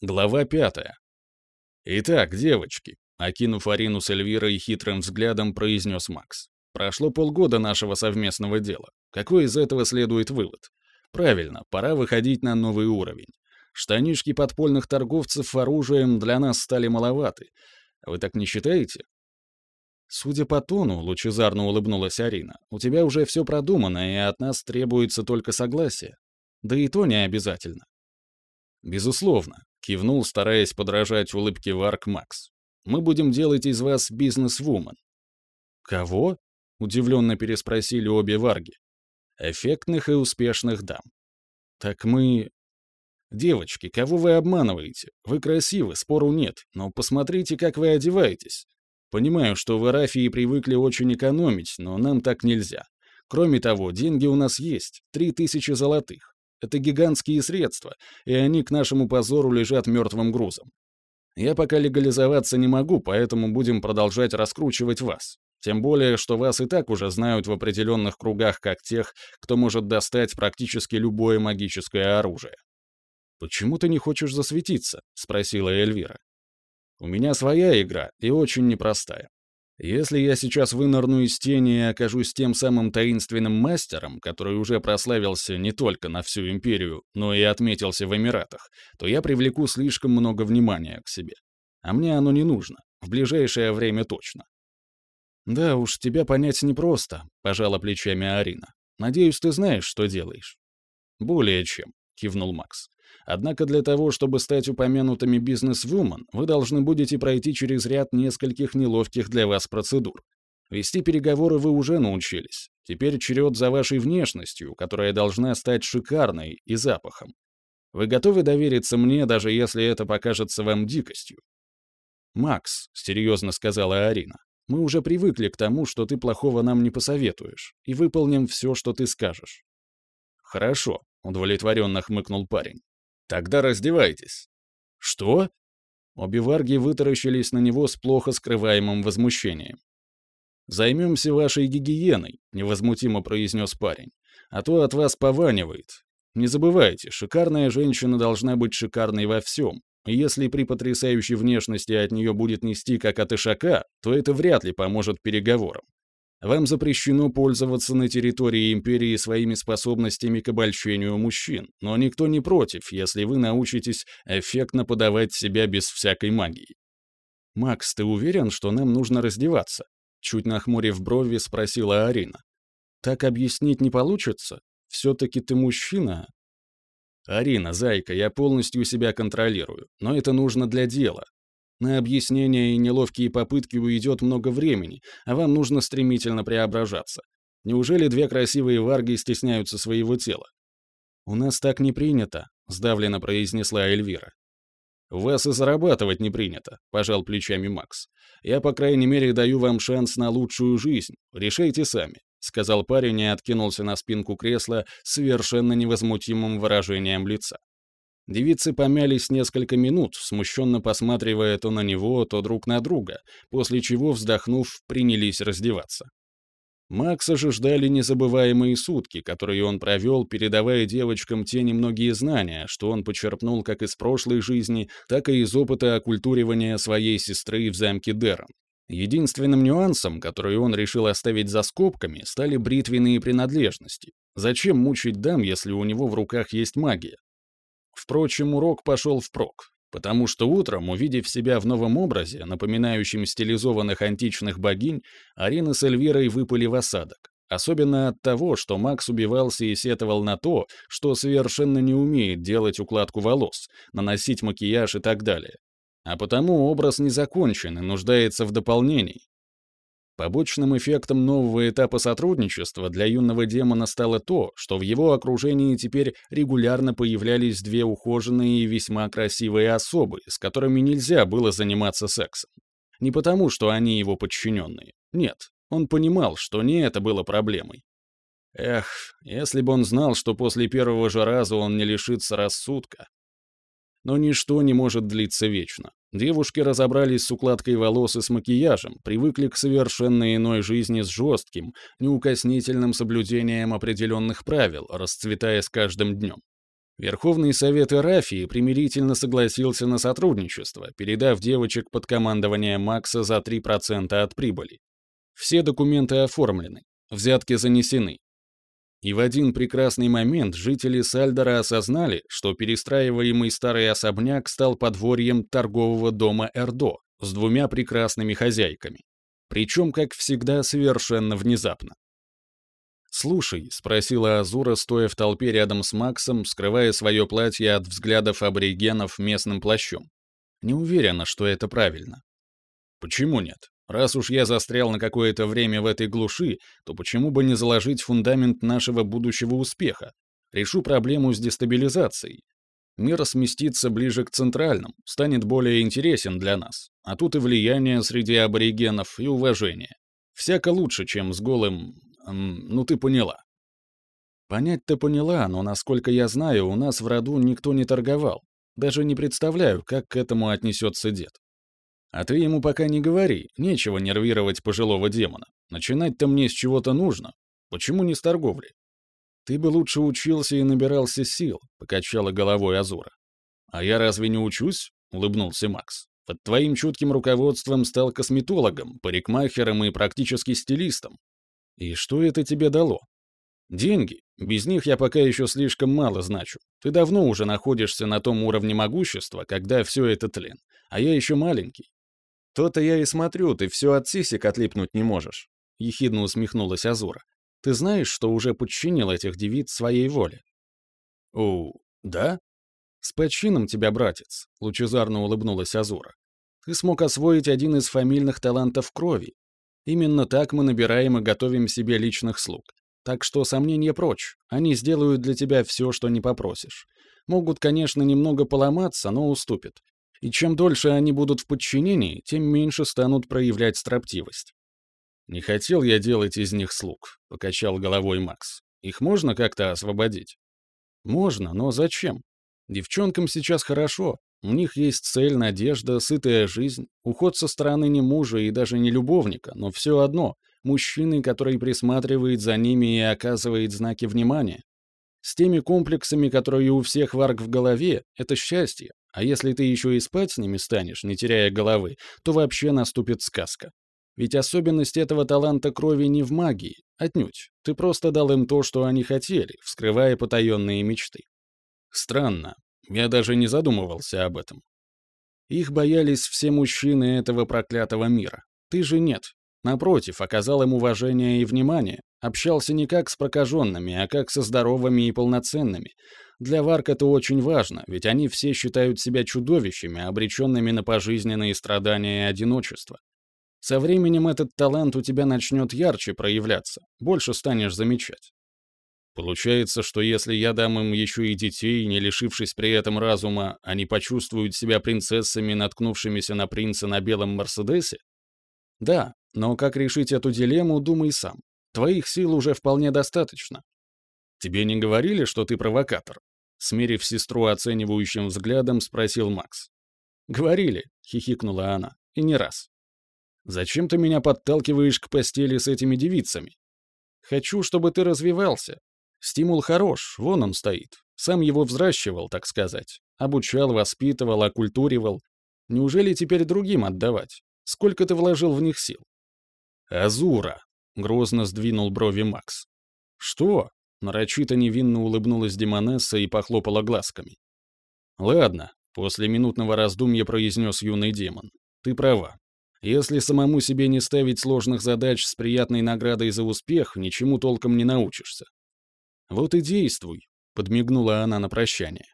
Глава пятая. «Итак, девочки», — окинув Арину с Эльвирой хитрым взглядом, произнес Макс. «Прошло полгода нашего совместного дела. Какой из этого следует вывод? Правильно, пора выходить на новый уровень. Штанишки подпольных торговцев оружием для нас стали маловаты. Вы так не считаете?» «Судя по тону», — лучезарно улыбнулась Арина, «у тебя уже все продумано, и от нас требуется только согласие. Да и то не обязательно». «Безусловно. — кивнул, стараясь подражать улыбке Варк Макс. «Мы будем делать из вас бизнес-вумен». «Кого?» — удивленно переспросили обе Варги. «Эффектных и успешных дам». «Так мы...» «Девочки, кого вы обманываете? Вы красивы, спору нет, но посмотрите, как вы одеваетесь. Понимаю, что в Арафии привыкли очень экономить, но нам так нельзя. Кроме того, деньги у нас есть, три тысячи золотых. Это гигантские средства, и они к нашему позору лежат мертвым грузом. Я пока легализоваться не могу, поэтому будем продолжать раскручивать вас. Тем более, что вас и так уже знают в определенных кругах как тех, кто может достать практически любое магическое оружие. «Почему ты не хочешь засветиться?» — спросила Эльвира. «У меня своя игра, и очень непростая. Если я сейчас вынырну из тени и окажусь тем самым таинственным мастером, который уже прославился не только на всю империю, но и отметился в Эмиратах, то я привлеку слишком много внимания к себе. А мне оно не нужно. В ближайшее время точно. «Да уж, тебя понять непросто», — пожала плечами Арина. «Надеюсь, ты знаешь, что делаешь». «Более чем», — кивнул Макс. Однако для того, чтобы стать упомянутыми бизнес-вумен, вы должны будете пройти через ряд нескольких неловких для вас процедур. Вести переговоры вы уже научились. Теперь черед за вашей внешностью, которая должна стать шикарной и запахом. Вы готовы довериться мне, даже если это покажется вам дикостью? «Макс», — серьезно сказала Арина, — «мы уже привыкли к тому, что ты плохого нам не посоветуешь, и выполним все, что ты скажешь». «Хорошо», — удовлетворенно хмыкнул парень. Тогда раздевайтесь». «Что?» Обе варги вытаращились на него с плохо скрываемым возмущением. «Займемся вашей гигиеной», — невозмутимо произнес парень. «А то от вас пованивает. Не забывайте, шикарная женщина должна быть шикарной во всем. И если при потрясающей внешности от нее будет нести как от ишака, то это вряд ли поможет переговорам. Вам запрещено пользоваться на территории империи своими способностями к обольщению мужчин, но никто не против, если вы научитесь эффектно подавать себя без всякой магии. «Макс, ты уверен, что нам нужно раздеваться?» Чуть нахмурив брови, спросила Арина. «Так объяснить не получится? Все-таки ты мужчина?» «Арина, зайка, я полностью себя контролирую, но это нужно для дела. На объяснения и неловкие попытки уйдет много времени, а вам нужно стремительно преображаться. Неужели две красивые варги стесняются своего тела? «У нас так не принято», — сдавленно произнесла Эльвира. «У вас и зарабатывать не принято», — пожал плечами Макс. «Я, по крайней мере, даю вам шанс на лучшую жизнь. Решайте сами», — сказал парень и откинулся на спинку кресла с совершенно невозмутимым выражением лица. Девицы помялись несколько минут, смущенно посматривая то на него, то друг на друга, после чего, вздохнув, принялись раздеваться. Макса же ждали незабываемые сутки, которые он провел, передавая девочкам те немногие знания, что он почерпнул как из прошлой жизни, так и из опыта оккультуривания своей сестры в замке Дерон. Единственным нюансом, который он решил оставить за скобками, стали бритвенные принадлежности. Зачем мучить дам, если у него в руках есть магия? Впрочем, урок пошел впрок, потому что утром, увидев себя в новом образе, напоминающем стилизованных античных богинь, Арина с Эльвирой выпали в осадок. Особенно от того, что Макс убивался и сетовал на то, что совершенно не умеет делать укладку волос, наносить макияж и так далее. А потому образ не закончен и нуждается в дополнении. Побочным эффектом нового этапа сотрудничества для юного демона стало то, что в его окружении теперь регулярно появлялись две ухоженные и весьма красивые особы, с которыми нельзя было заниматься сексом. Не потому, что они его подчиненные. Нет, он понимал, что не это было проблемой. Эх, если бы он знал, что после первого же раза он не лишится рассудка. Но ничто не может длиться вечно. Девушки разобрались с укладкой волос и с макияжем, привыкли к совершенно иной жизни с жестким, неукоснительным соблюдением определенных правил, расцветая с каждым днем. Верховный Совет Ирафии примирительно согласился на сотрудничество, передав девочек под командование Макса за 3% от прибыли. Все документы оформлены, взятки занесены. И в один прекрасный момент жители Сальдора осознали, что перестраиваемый старый особняк стал подворьем торгового дома Эрдо с двумя прекрасными хозяйками. Причем, как всегда, совершенно внезапно. «Слушай», — спросила Азура, стоя в толпе рядом с Максом, скрывая свое платье от взглядов аборигенов местным плащом. «Не уверена, что это правильно». «Почему нет? Раз уж я застрял на какое-то время в этой глуши, то почему бы не заложить фундамент нашего будущего успеха? Решу проблему с дестабилизацией. Мир сместится ближе к центральным, станет более интересен для нас. А тут и влияние среди аборигенов, и уважение. Всяко лучше, чем с голым... Ну ты поняла. Понять-то поняла, но, насколько я знаю, у нас в роду никто не торговал. Даже не представляю, как к этому отнесется дед. А ты ему пока не говори, нечего нервировать пожилого демона. Начинать-то мне с чего-то нужно. Почему не с торговли? Ты бы лучше учился и набирался сил, покачала головой Азура. А я разве не учусь? улыбнулся Макс. Под твоим чутким руководством стал косметологом, парикмахером и практически стилистом. И что это тебе дало? Деньги. Без них я пока еще слишком мало значу. Ты давно уже находишься на том уровне могущества, когда все это тлен. А я еще маленький. «То-то я и смотрю, ты все от сисек отлипнуть не можешь», — ехидно усмехнулась Азура. «Ты знаешь, что уже подчинил этих девиц своей воле?» «О, да?» «С почином тебя, братец», — лучезарно улыбнулась Азура. «Ты смог освоить один из фамильных талантов крови. Именно так мы набираем и готовим себе личных слуг. Так что сомнения прочь, они сделают для тебя все, что не попросишь. Могут, конечно, немного поломаться, но уступят. И чем дольше они будут в подчинении, тем меньше станут проявлять строптивость. «Не хотел я делать из них слуг», — покачал головой Макс. «Их можно как-то освободить?» «Можно, но зачем? Девчонкам сейчас хорошо. У них есть цель, надежда, сытая жизнь, уход со стороны не мужа и даже не любовника, но все одно — мужчины, который присматривает за ними и оказывает знаки внимания. С теми комплексами, которые у всех варг в голове, это счастье, а если ты еще и спать с ними станешь, не теряя головы, то вообще наступит сказка. Ведь особенность этого таланта крови не в магии, отнюдь. Ты просто дал им то, что они хотели, вскрывая потаенные мечты. Странно. Я даже не задумывался об этом. Их боялись все мужчины этого проклятого мира. Ты же нет. Напротив, оказал им уважение и внимание. Общался не как с прокаженными, а как со здоровыми и полноценными. Для варк это очень важно, ведь они все считают себя чудовищами, обреченными на пожизненные страдания и одиночество. Со временем этот талант у тебя начнет ярче проявляться, больше станешь замечать. Получается, что если я дам им еще и детей, не лишившись при этом разума, они почувствуют себя принцессами, наткнувшимися на принца на белом Мерседесе? Да, но как решить эту дилемму, думай сам. Твоих сил уже вполне достаточно. Тебе не говорили, что ты провокатор? Смерив сестру оценивающим взглядом, спросил Макс. «Говорили», — хихикнула она, — «и не раз». «Зачем ты меня подталкиваешь к постели с этими девицами?» «Хочу, чтобы ты развивался. Стимул хорош, вон он стоит. Сам его взращивал, так сказать. Обучал, воспитывал, окультуривал. Неужели теперь другим отдавать? Сколько ты вложил в них сил?» «Азура», — грозно сдвинул брови Макс. «Что?» Нарочито невинно улыбнулась Демонесса и похлопала глазками. «Ладно», — после минутного раздумья произнес юный демон. «Ты права. Если самому себе не ставить сложных задач с приятной наградой за успех, ничему толком не научишься». «Вот и действуй», — подмигнула она на прощание.